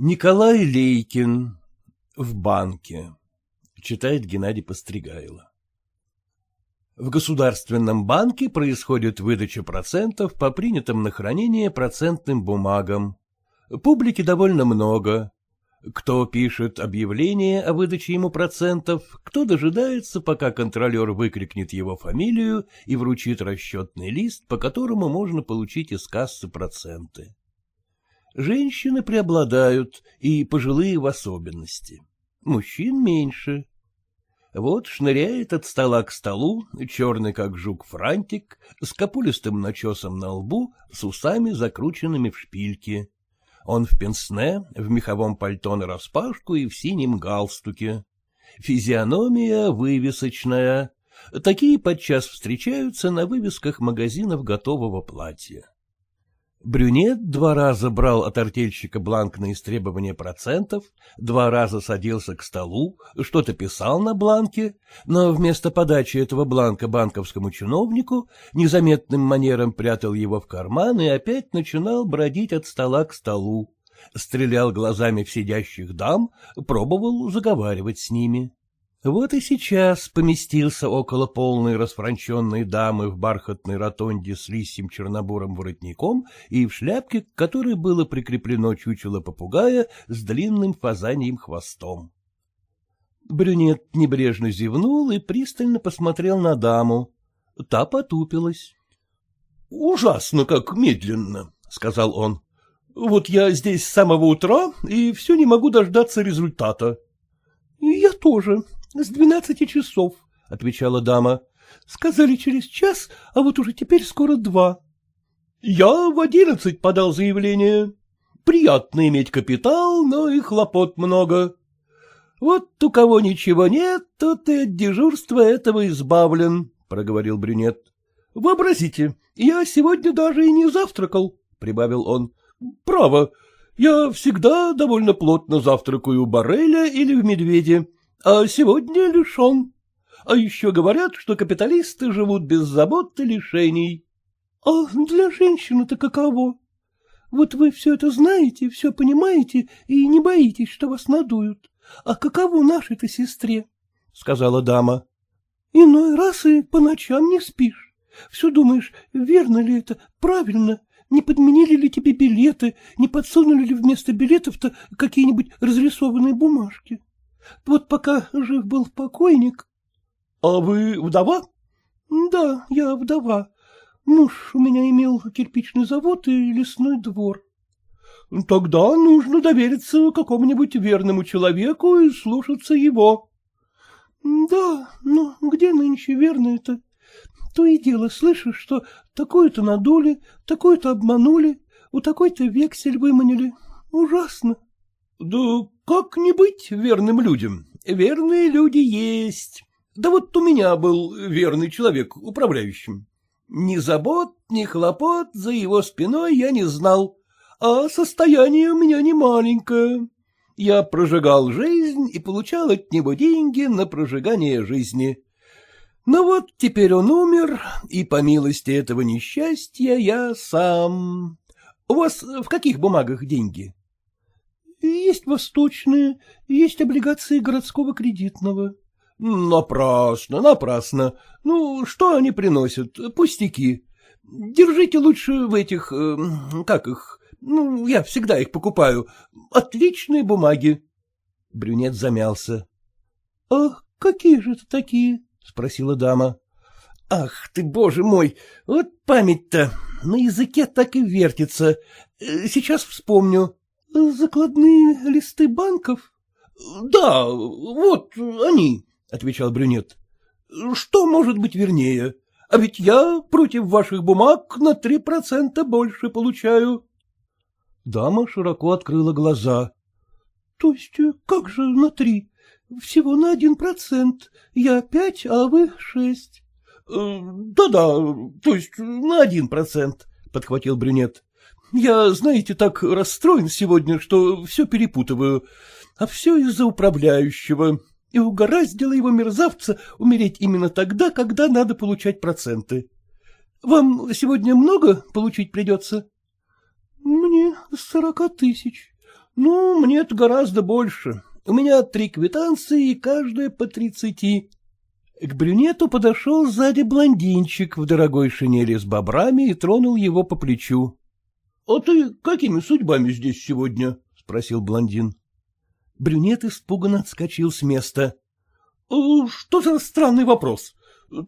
Николай Лейкин в банке. Читает Геннадий Постригайло. В Государственном банке происходит выдача процентов по принятым на хранение процентным бумагам. Публики довольно много. Кто пишет объявление о выдаче ему процентов, кто дожидается, пока контролер выкрикнет его фамилию и вручит расчетный лист, по которому можно получить из кассы проценты. Женщины преобладают, и пожилые в особенности. Мужчин меньше. Вот шныряет от стола к столу, черный как жук франтик, с капулистым начесом на лбу, с усами, закрученными в шпильки. Он в пенсне, в меховом пальто нараспашку и в синем галстуке. Физиономия вывесочная. Такие подчас встречаются на вывесках магазинов готового платья. Брюнет два раза брал от артельщика бланк на истребование процентов, два раза садился к столу, что-то писал на бланке, но вместо подачи этого бланка банковскому чиновнику незаметным манером прятал его в карман и опять начинал бродить от стола к столу, стрелял глазами в сидящих дам, пробовал заговаривать с ними. Вот и сейчас поместился около полной расфранченной дамы в бархатной ротонде с лисьим чернобурым воротником и в шляпке, к которой было прикреплено чучело попугая с длинным фазаньим хвостом. Брюнет небрежно зевнул и пристально посмотрел на даму. Та потупилась. — Ужасно как медленно, — сказал он. — Вот я здесь с самого утра и все не могу дождаться результата. — Я тоже, — С двенадцати часов, — отвечала дама. — Сказали через час, а вот уже теперь скоро два. — Я в одиннадцать подал заявление. Приятно иметь капитал, но и хлопот много. Вот у кого ничего нет, тот и от дежурства этого избавлен, — проговорил брюнет. — Вообразите, я сегодня даже и не завтракал, — прибавил он. — Право, я всегда довольно плотно завтракаю у Барреля или в Медведе а сегодня лишен. А еще говорят, что капиталисты живут без забот и лишений. А для женщины-то каково? Вот вы все это знаете, все понимаете и не боитесь, что вас надуют. А каково нашей-то сестре? — сказала дама. — Иной раз и по ночам не спишь. Все думаешь, верно ли это, правильно, не подменили ли тебе билеты, не подсунули ли вместо билетов-то какие-нибудь разрисованные бумажки. Вот пока жив был покойник. — А вы вдова? — Да, я вдова. Муж у меня имел кирпичный завод и лесной двор. — Тогда нужно довериться какому-нибудь верному человеку и слушаться его. — Да, но где нынче верные-то? То и дело слышишь, что такое-то надули, такое-то обманули, у такой-то вексель выманили. Ужасно. — Да как не быть верным людям? Верные люди есть. Да вот у меня был верный человек управляющим. Ни забот, ни хлопот за его спиной я не знал, а состояние у меня не маленькое. Я прожигал жизнь и получал от него деньги на прожигание жизни. Но вот теперь он умер, и по милости этого несчастья я сам. У вас в каких бумагах деньги? Есть восточные, есть облигации городского кредитного. — Напрасно, напрасно. Ну, что они приносят? Пустяки. Держите лучше в этих... Э, как их? Ну, я всегда их покупаю. Отличные бумаги. Брюнет замялся. — Ах, какие же это такие? — спросила дама. — Ах ты, боже мой, вот память-то на языке так и вертится. Э, сейчас вспомню. — Закладные листы банков? — Да, вот они, — отвечал брюнет. — Что может быть вернее? А ведь я против ваших бумаг на три процента больше получаю. Дама широко открыла глаза. — То есть как же на три? Всего на один процент. Я пять, а вы шесть. «Э, да-да, то есть на один процент, — подхватил брюнет. Я, знаете, так расстроен сегодня, что все перепутываю, а все из-за управляющего. И угораздило его мерзавца умереть именно тогда, когда надо получать проценты. Вам сегодня много получить придется? — Мне сорока тысяч. Ну, мне-то гораздо больше. У меня три квитанции, и каждая по тридцати. К брюнету подошел сзади блондинчик в дорогой шинели с бобрами и тронул его по плечу. — А ты какими судьбами здесь сегодня? — спросил блондин. Брюнет испуганно отскочил с места. — Что за странный вопрос?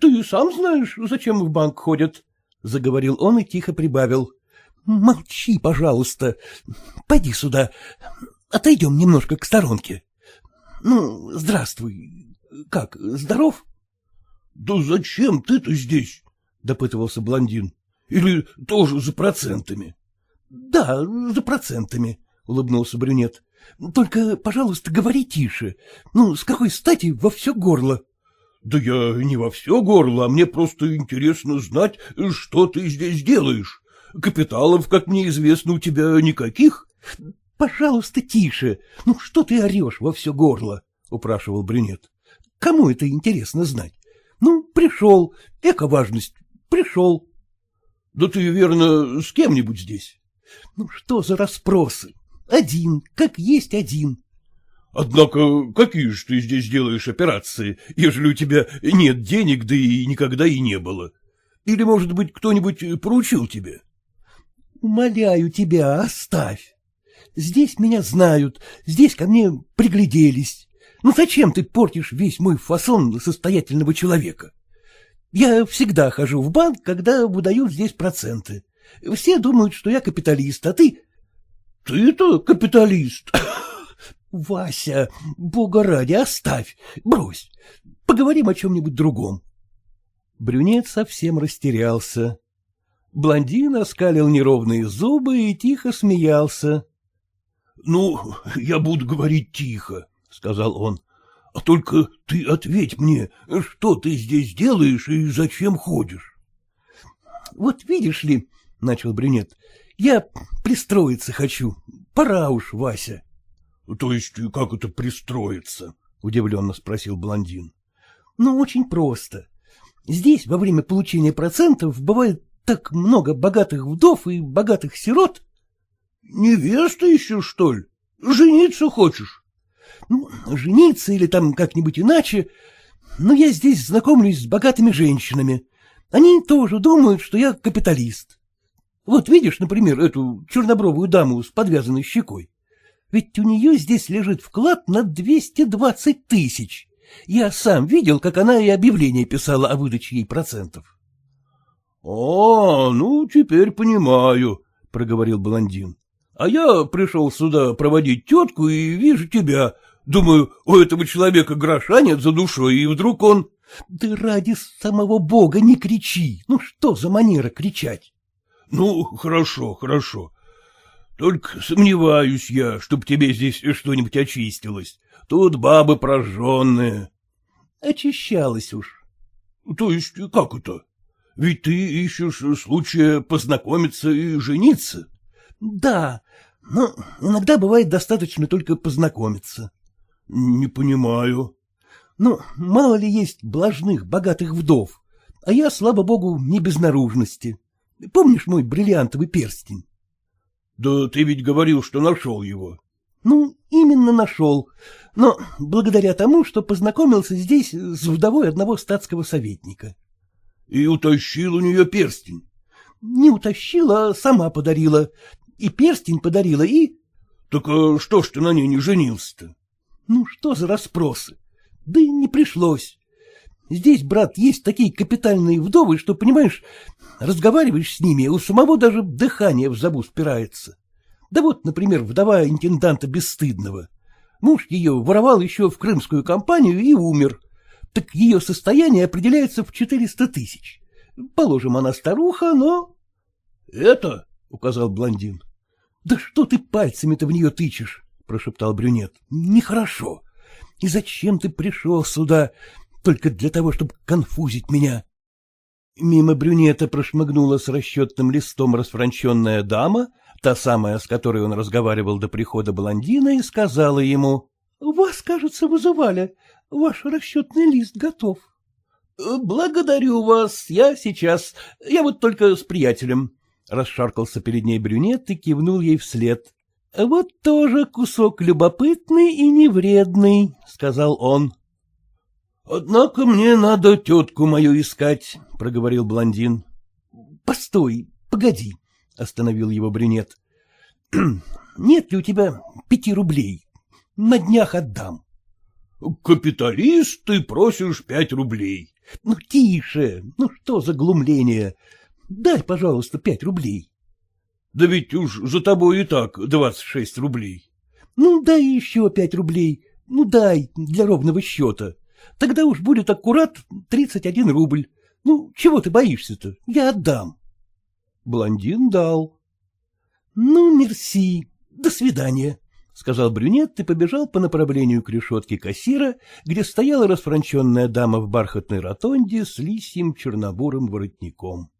Ты сам знаешь, зачем в банк ходят? — заговорил он и тихо прибавил. — Молчи, пожалуйста. Пойди сюда. Отойдем немножко к сторонке. Ну, здравствуй. Как, здоров? — Да зачем ты-то здесь? — допытывался блондин. — Или тоже за процентами? — Да, за процентами, — улыбнулся брюнет. — Только, пожалуйста, говори тише. Ну, с какой стати во все горло? — Да я не во все горло, а мне просто интересно знать, что ты здесь делаешь. Капиталов, как мне известно, у тебя никаких? — Пожалуйста, тише. Ну, что ты орешь во все горло? — упрашивал брюнет. — Кому это интересно знать? Ну, пришел, эко-важность, пришел. — Да ты, верно, с кем-нибудь здесь? — Ну, что за расспросы? Один, как есть один. — Однако, какие же ты здесь делаешь операции, ежели у тебя нет денег, да и никогда и не было? Или, может быть, кто-нибудь поручил тебе? — Умоляю тебя, оставь. Здесь меня знают, здесь ко мне пригляделись. Ну зачем ты портишь весь мой фасон состоятельного человека? Я всегда хожу в банк, когда выдаю здесь проценты. Все думают, что я капиталист, а ты... Ты-то капиталист. Вася, бога ради, оставь, брось. Поговорим о чем-нибудь другом. Брюнет совсем растерялся. Блондин оскалил неровные зубы и тихо смеялся. — Ну, я буду говорить тихо, — сказал он. — А только ты ответь мне, что ты здесь делаешь и зачем ходишь? — Вот видишь ли, — начал брюнет, — я пристроиться хочу. Пора уж, Вася. — То есть как это пристроиться? — удивленно спросил блондин. — Ну, очень просто. Здесь во время получения процентов бывает так много богатых вдов и богатых сирот. — Невеста еще, что ли? Жениться хочешь? Ну, жениться или там как-нибудь иначе. Но я здесь знакомлюсь с богатыми женщинами. Они тоже думают, что я капиталист. Вот видишь, например, эту чернобровую даму с подвязанной щекой. Ведь у нее здесь лежит вклад на 220 тысяч. Я сам видел, как она и объявление писала о выдаче ей процентов. — А, ну, теперь понимаю, — проговорил блондин. — А я пришел сюда проводить тетку и вижу тебя, Думаю, у этого человека гроша нет за душой, и вдруг он... — Да ради самого бога не кричи! Ну что за манера кричать? — Ну, хорошо, хорошо. Только сомневаюсь я, чтоб тебе здесь что-нибудь очистилось. Тут бабы прожженные. — Очищалась уж. — То есть как это? Ведь ты ищешь случая познакомиться и жениться? — Да, но иногда бывает достаточно только познакомиться. — Не понимаю. — Ну, мало ли есть блажных, богатых вдов, а я, слава богу, не без наружности. Помнишь мой бриллиантовый перстень? — Да ты ведь говорил, что нашел его. — Ну, именно нашел, но благодаря тому, что познакомился здесь с вдовой одного статского советника. — И утащил у нее перстень? — Не утащила, а сама подарила. И перстень подарила, и... — Так а что ж ты на ней не женился-то? Ну, что за расспросы? Да и не пришлось. Здесь, брат, есть такие капитальные вдовы, что, понимаешь, разговариваешь с ними, у самого даже дыхание в забу спирается. Да вот, например, вдова интенданта Бесстыдного. Муж ее воровал еще в крымскую компанию и умер. Так ее состояние определяется в четыреста тысяч. Положим, она старуха, но... — Это? — указал блондин. — Да что ты пальцами-то в нее тычешь? прошептал брюнет. — Нехорошо. И зачем ты пришел сюда? Только для того, чтобы конфузить меня. Мимо брюнета прошмыгнула с расчетным листом расфранченная дама, та самая, с которой он разговаривал до прихода блондина, и сказала ему. — Вас, кажется, вызывали. Ваш расчетный лист готов. — Благодарю вас, я сейчас. Я вот только с приятелем. Расшаркался перед ней брюнет и кивнул ей вслед. — Вот тоже кусок любопытный и невредный, — сказал он. — Однако мне надо тетку мою искать, — проговорил блондин. — Постой, погоди, — остановил его брюнет. — Нет ли у тебя пяти рублей? На днях отдам. — Капиталист, ты просишь пять рублей. — Ну, тише, ну что за глумление? Дай, пожалуйста, пять рублей. — Да ведь уж за тобой и так двадцать шесть рублей. — Ну, дай еще пять рублей. Ну, дай, для ровного счета. Тогда уж будет аккурат тридцать один рубль. Ну, чего ты боишься-то? Я отдам. Блондин дал. — Ну, мерси. До свидания, — сказал брюнет и побежал по направлению к решетке кассира, где стояла расфранченная дама в бархатной ротонде с лисьим чернобурым воротником.